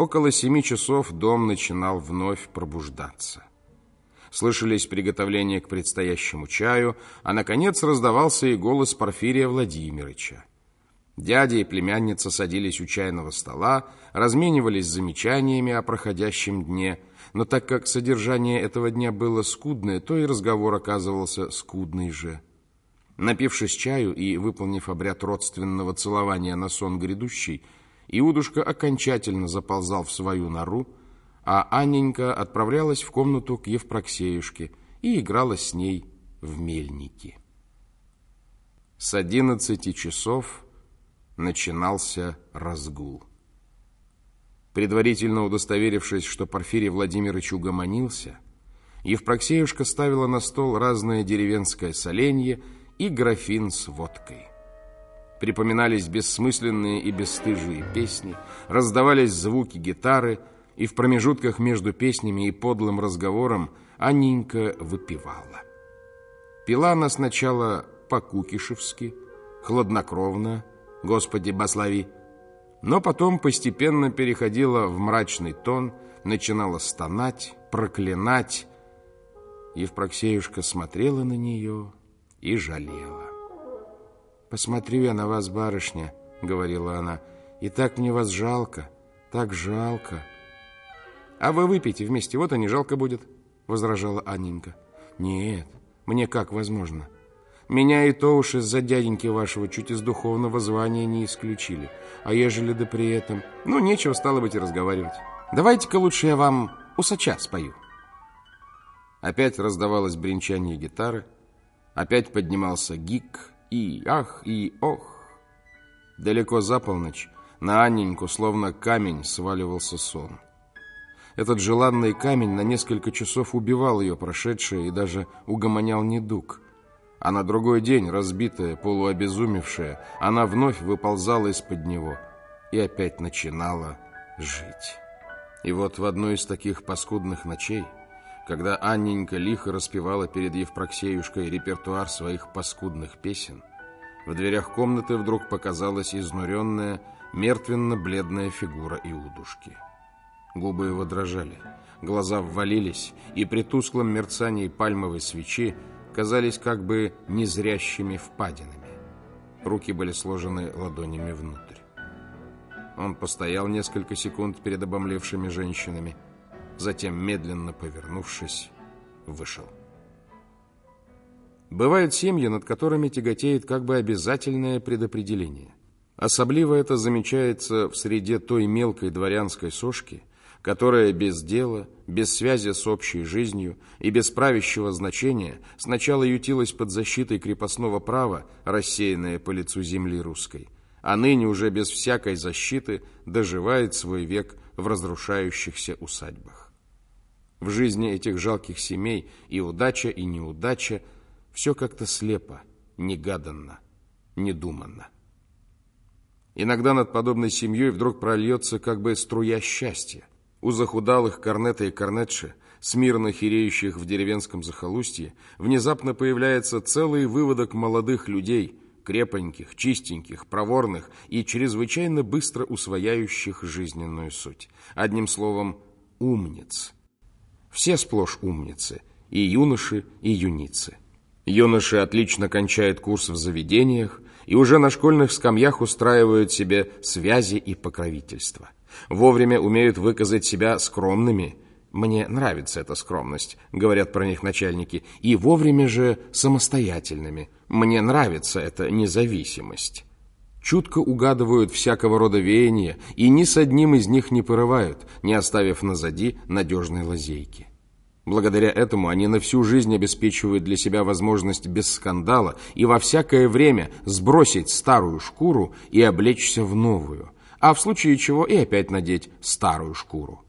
Около семи часов дом начинал вновь пробуждаться. Слышались приготовления к предстоящему чаю, а, наконец, раздавался и голос Порфирия Владимировича. Дядя и племянница садились у чайного стола, разменивались замечаниями о проходящем дне, но так как содержание этого дня было скудное, то и разговор оказывался скудный же. Напившись чаю и выполнив обряд родственного целования на сон грядущий, Иудушка окончательно заползал в свою нору, а Анненька отправлялась в комнату к Евпроксеюшке и играла с ней в мельники. С одиннадцати часов начинался разгул. Предварительно удостоверившись, что Порфирий Владимирович угомонился, Евпроксеюшка ставила на стол разное деревенское соленье и графин с водкой. Припоминались бессмысленные и бесстыжие песни, раздавались звуки гитары, и в промежутках между песнями и подлым разговором Анненька выпивала. Пила она сначала по-кукишевски, хладнокровно, Господи, благослови, но потом постепенно переходила в мрачный тон, начинала стонать, проклинать. Евпроксеюшка смотрела на нее и жалела. «Посмотрю я на вас, барышня», — говорила она, — «и так мне вас жалко, так жалко». «А вы выпейте вместе, вот и не жалко будет», — возражала Анненька. «Нет, мне как возможно?» Меня и то уж из-за дяденьки вашего чуть из духовного звания не исключили. А ежели да при этом... Ну, нечего стало быть и разговаривать. Давайте-ка лучше я вам усача спою. Опять раздавалось бренчание гитары. Опять поднимался гик и ах, и ох. Далеко за полночь на Анненьку словно камень сваливался сон. Этот желанный камень на несколько часов убивал ее прошедшее и даже угомонял недуг – а на другой день, разбитая, полуобезумевшая, она вновь выползала из-под него и опять начинала жить. И вот в одну из таких паскудных ночей, когда Анненька лихо распевала перед Евпроксеюшкой репертуар своих паскудных песен, в дверях комнаты вдруг показалась изнуренная, мертвенно-бледная фигура Иудушки. Губы его дрожали, глаза ввалились, и при тусклом мерцании пальмовой свечи казались как бы незрящими впадинами. Руки были сложены ладонями внутрь. Он постоял несколько секунд перед обомлевшими женщинами, затем, медленно повернувшись, вышел. Бывают семьи, над которыми тяготеет как бы обязательное предопределение. Особливо это замечается в среде той мелкой дворянской сошки, которая без дела, без связи с общей жизнью и без правящего значения сначала ютилась под защитой крепостного права, рассеянное по лицу земли русской, а ныне уже без всякой защиты доживает свой век в разрушающихся усадьбах. В жизни этих жалких семей и удача, и неудача все как-то слепо, негаданно, недуманно. Иногда над подобной семьей вдруг прольется как бы струя счастья, у захудалых корнета и корнетши, смирно хиреющих в деревенском захолустье, внезапно появляется целый выводок молодых людей, крепоньких, чистеньких, проворных и чрезвычайно быстро усвояющих жизненную суть. Одним словом, умниц. Все сплошь умницы, и юноши, и юницы. Юноши отлично кончают курс в заведениях и уже на школьных скамьях устраивают себе связи и покровительство вовремя умеют выказать себя скромными. Мне нравится эта скромность, говорят про них начальники, и вовремя же самостоятельными. Мне нравится эта независимость. Чутко угадывают всякого рода веяния и ни с одним из них не порывают, не оставив назади надежной лазейки. Благодаря этому они на всю жизнь обеспечивают для себя возможность без скандала и во всякое время сбросить старую шкуру и облечься в новую – а в случае чего и опять надеть старую шкуру.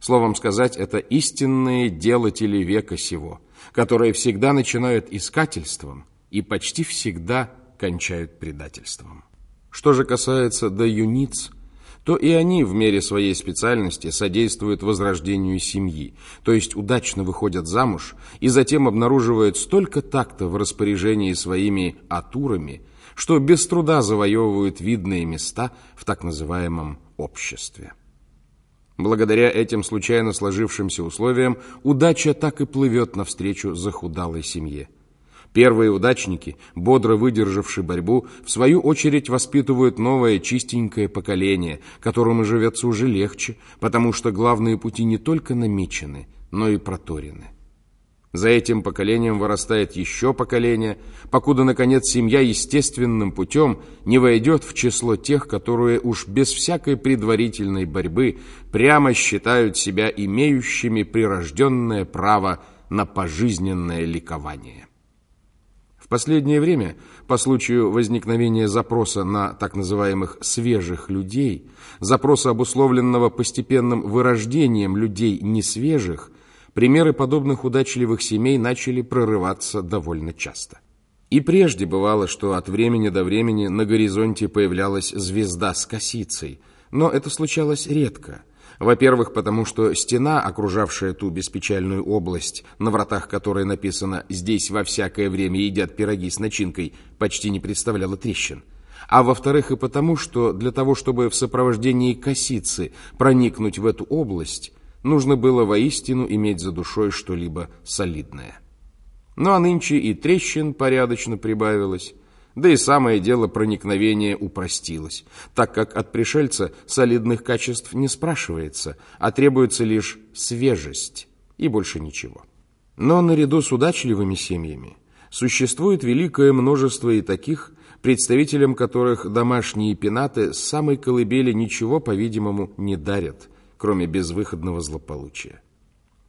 Словом сказать, это истинные делатели века сего, которые всегда начинают искательством и почти всегда кончают предательством. Что же касается до юниц, то и они в мере своей специальности содействуют возрождению семьи, то есть удачно выходят замуж и затем обнаруживают столько такта в распоряжении своими атурами, что без труда завоевывают видные места в так называемом обществе. Благодаря этим случайно сложившимся условиям удача так и плывет навстречу захудалой семье. Первые удачники, бодро выдержавшие борьбу, в свою очередь воспитывают новое чистенькое поколение, которому живется уже легче, потому что главные пути не только намечены, но и проторены. За этим поколением вырастает еще поколение, покуда, наконец, семья естественным путем не войдет в число тех, которые уж без всякой предварительной борьбы прямо считают себя имеющими прирожденное право на пожизненное ликование последнее время, по случаю возникновения запроса на так называемых «свежих людей», запроса, обусловленного постепенным вырождением людей несвежих, примеры подобных удачливых семей начали прорываться довольно часто. И прежде бывало, что от времени до времени на горизонте появлялась звезда с косицей, но это случалось редко – во-первых, потому что стена, окружавшая ту беспечальную область, на вратах которой написано «Здесь во всякое время едят пироги с начинкой», почти не представляла трещин. А во-вторых, и потому, что для того, чтобы в сопровождении косицы проникнуть в эту область, нужно было воистину иметь за душой что-либо солидное. Ну а нынче и трещин порядочно прибавилось, да и самое дело проникновения упростилось, так как от пришельца солидных качеств не спрашивается, а требуется лишь свежесть и больше ничего. Но наряду с удачливыми семьями существует великое множество и таких, представителям которых домашние пенаты с самой колыбели ничего, по-видимому, не дарят, кроме безвыходного злополучия.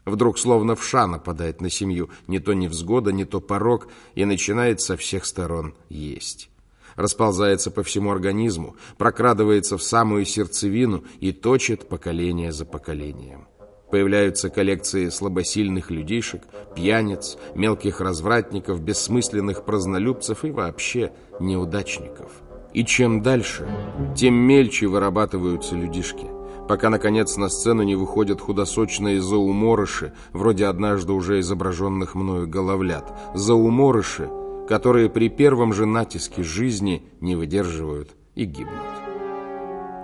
Вдруг словно вша нападает на семью, не то невзгода, не то порог, и начинает со всех сторон есть. Расползается по всему организму, прокрадывается в самую сердцевину и точит поколение за поколением. Появляются коллекции слабосильных людишек, пьяниц, мелких развратников, бессмысленных празднолюбцев и вообще неудачников. И чем дальше, тем мельче вырабатываются людишки – пока, наконец, на сцену не выходят худосочные зоуморыши, вроде однажды уже изображенных мною головлят, зоуморыши, которые при первом же натиске жизни не выдерживают и гибнут.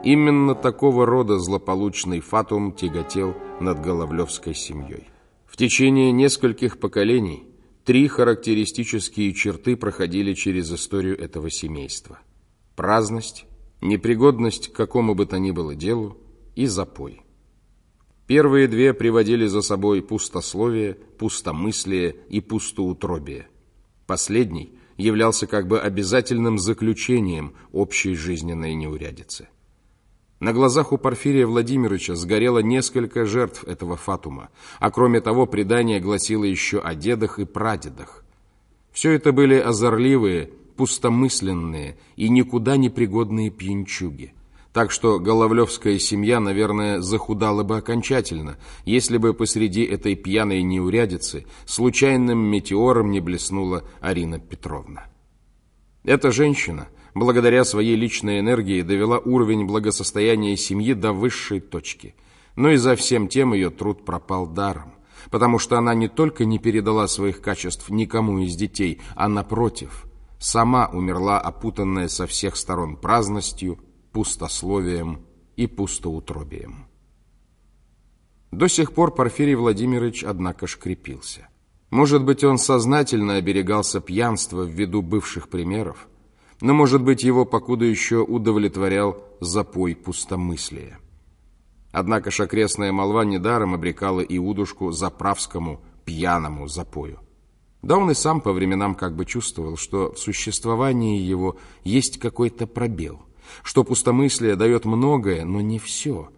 Именно такого рода злополучный фатум тяготел над Головлевской семьей. В течение нескольких поколений три характеристические черты проходили через историю этого семейства. Праздность, непригодность к какому бы то ни было делу, и запой. Первые две приводили за собой пустословие, пустомыслие и пустоутробие. Последний являлся как бы обязательным заключением общей жизненной неурядицы. На глазах у Порфирия Владимировича сгорело несколько жертв этого фатума, а кроме того предание гласило еще о дедах и прадедах. Все это были озорливые, пустомысленные и никуда не пригодные пьянчуги. Так что Головлевская семья, наверное, захудала бы окончательно, если бы посреди этой пьяной неурядицы случайным метеором не блеснула Арина Петровна. Эта женщина, благодаря своей личной энергии, довела уровень благосостояния семьи до высшей точки. Но и за всем тем ее труд пропал даром, потому что она не только не передала своих качеств никому из детей, а, напротив, сама умерла, опутанная со всех сторон праздностью, пустословием и пустоутробием. До сих пор Порфирий Владимирович, однако, шкрепился. Может быть, он сознательно оберегался пьянства в виду бывших примеров, но, может быть, его покуда еще удовлетворял запой пустомыслия. Однако ж окрестная молва недаром обрекала Иудушку заправскому пьяному запою. Да он и сам по временам как бы чувствовал, что в существовании его есть какой-то пробел что пустомыслие дает многое, но не все,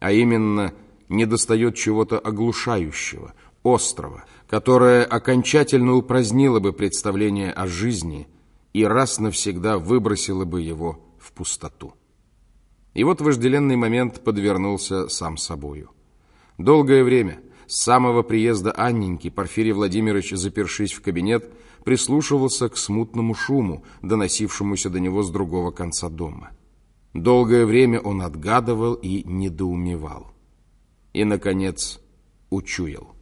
а именно недостает чего-то оглушающего, острого, которое окончательно упразднило бы представление о жизни и раз навсегда выбросило бы его в пустоту. И вот вожделенный момент подвернулся сам собою. Долгое время, с самого приезда Анненьки, Порфирий Владимирович, запершись в кабинет, прислушивался к смутному шуму, доносившемуся до него с другого конца дома. Долгое время он отгадывал и недоумевал. И, наконец, учуял.